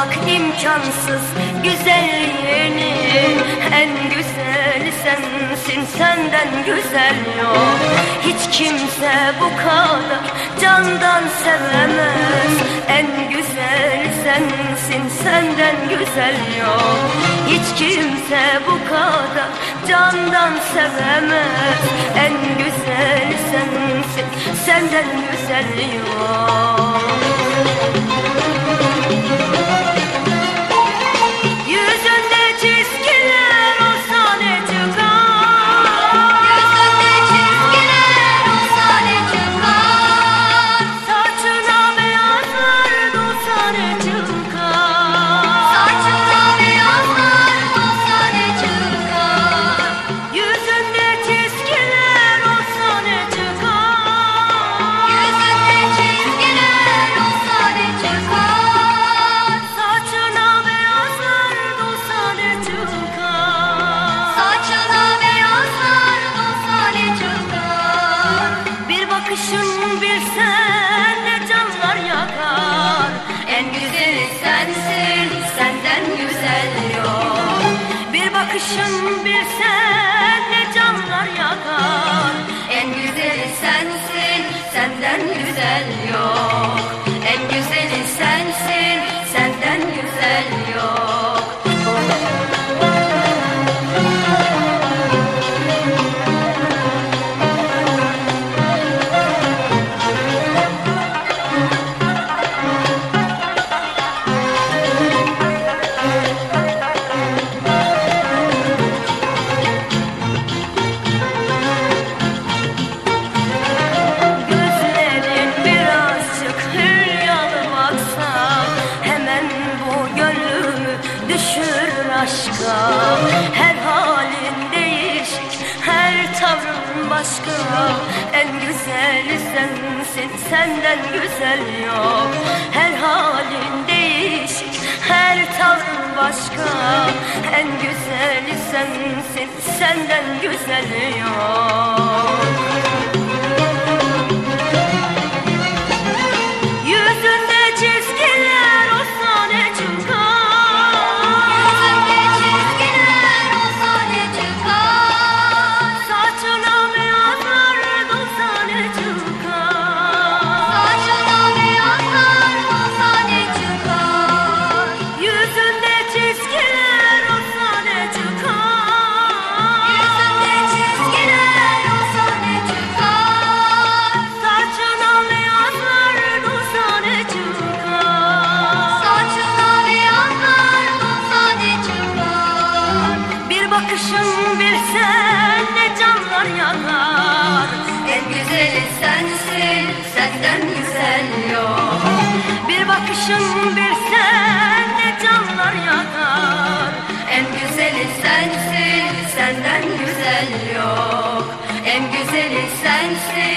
Anlamak imkansız güzelliğini En güzeli sensin senden güzel yok. Hiç kimse bu kadar candan sevemez. En güzel sensin senden güzel yok. Hiç kimse bu kadar candan sevemez. En güzel sensin senden güzel yok. Başım bir sen ne canlar yakar. En güzeli sensin senden güzel yok. başka Her halin değişik Her tavrın başka. En güzeli sensin Senden güzel yok. Her halin değişik Her tavrın başka. En güzeli sensin Senden güzel yok. see.